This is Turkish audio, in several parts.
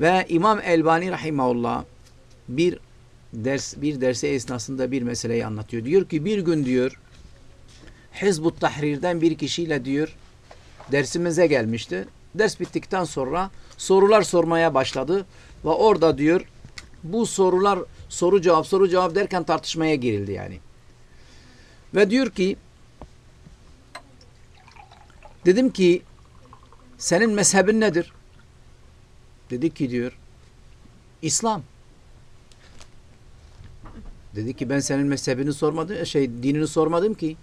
Ve İmam Elbani rahimahullah bir ders bir derse esnasında bir meseleyi anlatıyor. Diyor ki bir gün diyor Hizbut Tahrir'den bir kişiyle diyor dersimize gelmişti. Ders bittikten sonra sorular sormaya başladı ve orada diyor bu sorular soru cevap soru cevap derken tartışmaya girildi yani. Ve diyor ki dedim ki senin mezhebin nedir? Dedi ki diyor İslam. Dedi ki ben senin mezhebini sormadım, şey dinini sormadım ki.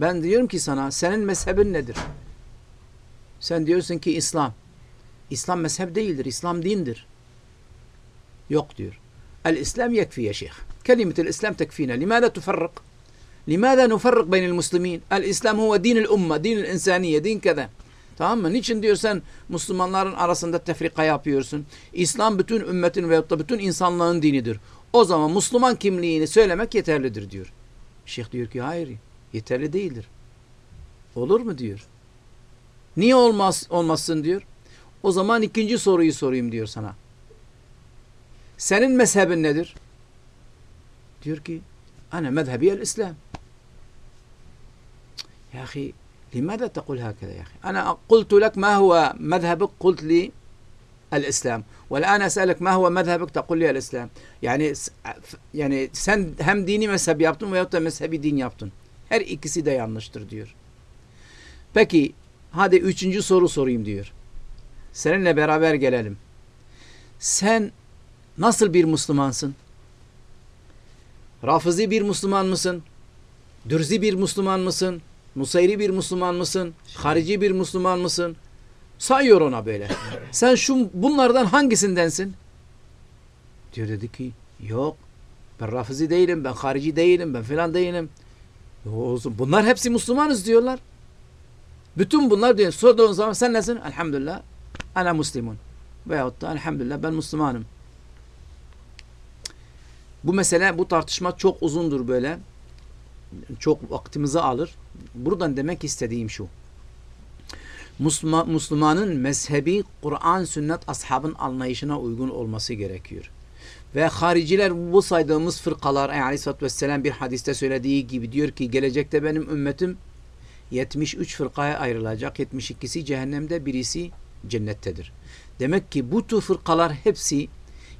Ben diyorum ki sana senin mezhebin nedir? Sen diyorsun ki İslam. İslam mezhep değildir. İslam dindir. Yok diyor. El-İslam yekfi ya şeyh. Kelimetel İslam tekfina. Limada tufarrik? Limada nufarrik beynel muslimin? El-İslam huve dinil umma, dinil insaniye, din keda. Tamam mı? Niçin diyor sen Müslümanların arasında tefrika yapıyorsun? İslam bütün ümmetin veyahut da bütün insanlığın dinidir. O zaman Müslüman kimliğini söylemek yeterlidir diyor. Şeyh diyor ki hayır yeterli değildir. Olur mu diyor. Niye olmaz olmasın diyor. O zaman ikinci soruyu sorayım diyor sana. Senin mezhebin nedir? Diyor ki ana mezhebi el-İslam. Ya ahi لماذا تقول هكذا يا أخي أنا قلت لك ما هو مذهبك قلت لي الإسلام والآن أسألك ما هو مذهبك تقول لي الإسلام yani yani sen hem dini mezhep yaptın veyahut da mezhebi din yaptın. Her ikisi de yanlıştır diyor. Peki hadi üçüncü soru sorayım diyor. Seninle beraber gelelim. Sen nasıl bir Müslümansın? Rafizi bir Müslüman mısın? Dürzi bir Müslüman mısın? Nusayri bir Müslüman mısın? Harici bir Müslüman mısın? Sayıyor ona böyle. Sen şu bunlardan hangisindensin? Diyor dedi ki yok ben Rafizi değilim, ben harici değilim, ben filan değilim. Olsun. Bunlar hepsi Müslümanız diyorlar. Bütün bunlar diyor. Sorduğun zaman sen nesin? Elhamdülillah. Ana Müslüman. Veyahut da elhamdülillah ben Müslümanım. Bu mesele, bu tartışma çok uzundur böyle. Çok vaktimizi alır. Buradan demek istediğim şu. Müslüman, Müslümanın mezhebi Kur'an, sünnet, ashabın anlayışına uygun olması gerekiyor. Ve hariciler bu saydığımız fırkalar yani Aleyhisselatü Vesselam bir hadiste söylediği gibi diyor ki gelecekte benim ümmetim 73 fırkaya ayrılacak. 72'si cehennemde birisi cennettedir. Demek ki bu tür fırkalar hepsi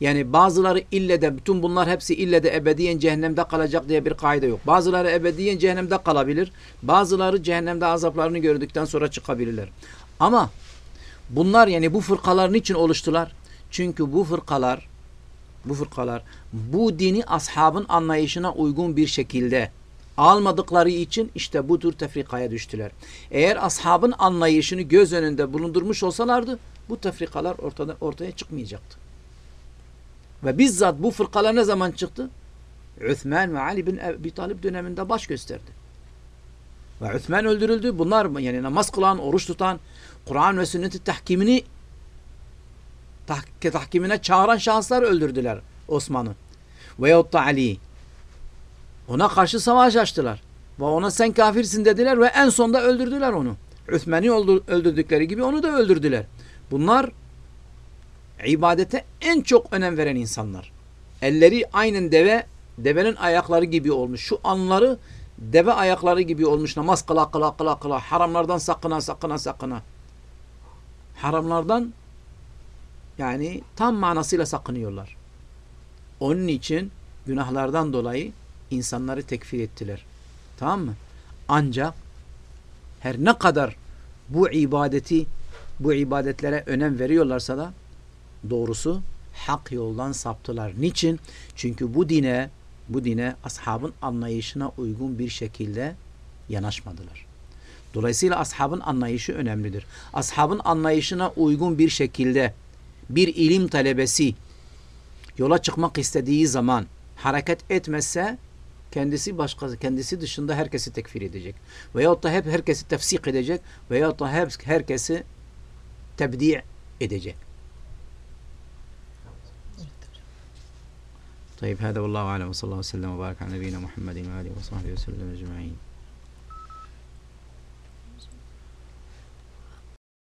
yani bazıları ille de bütün bunlar hepsi ille de ebediyen cehennemde kalacak diye bir kaide yok. Bazıları ebediyen cehennemde kalabilir. Bazıları cehennemde azaplarını gördükten sonra çıkabilirler. Ama bunlar yani bu fırkalar niçin oluştular? Çünkü bu fırkalar bu fırkalar bu dini ashabın anlayışına uygun bir şekilde almadıkları için işte bu tür tefrikaya düştüler. Eğer ashabın anlayışını göz önünde bulundurmuş olsalardı bu tefrikalar ortada, ortaya çıkmayacaktı. Ve bizzat bu fırkalar ne zaman çıktı? Üthman ve Ali bin Ebi Talib döneminde baş gösterdi. Ve Üthman öldürüldü. Bunlar yani namaz kılan, oruç tutan, Kur'an ve sünneti tahkimini tah tahkimine çağıran şahıslar öldürdüler Osman'ı. Veyahut da Ali'yi. Ona karşı savaş açtılar. Ve ona sen kafirsin dediler ve en sonda öldürdüler onu. Üthman'ı öldürdükleri gibi onu da öldürdüler. Bunlar ibadete en çok önem veren insanlar. Elleri aynen deve, devenin ayakları gibi olmuş. Şu anları deve ayakları gibi olmuş. Namaz kıla kıla kıla kıla. Haramlardan sakına sakına sakına. Haramlardan yani tam manasıyla sakınıyorlar. Onun için günahlardan dolayı insanları tekfir ettiler. Tamam mı? Ancak her ne kadar bu ibadeti bu ibadetlere önem veriyorlarsa da doğrusu hak yoldan saptılar. Niçin? Çünkü bu dine bu dine ashabın anlayışına uygun bir şekilde yanaşmadılar. Dolayısıyla ashabın anlayışı önemlidir. Ashabın anlayışına uygun bir şekilde bir ilim talebesi yola çıkmak istediği zaman hareket etmezse kendisi başkası, kendisi dışında herkesi tekfir edecek. Veyahut da hep herkesi tefsik edecek veyahut da hep herkesi tebdi' edecek. طيب هذا والله أعلم وصلى الله وسلم وبارك على نبينا محمد وآله وصحبه وسلم أجمعين.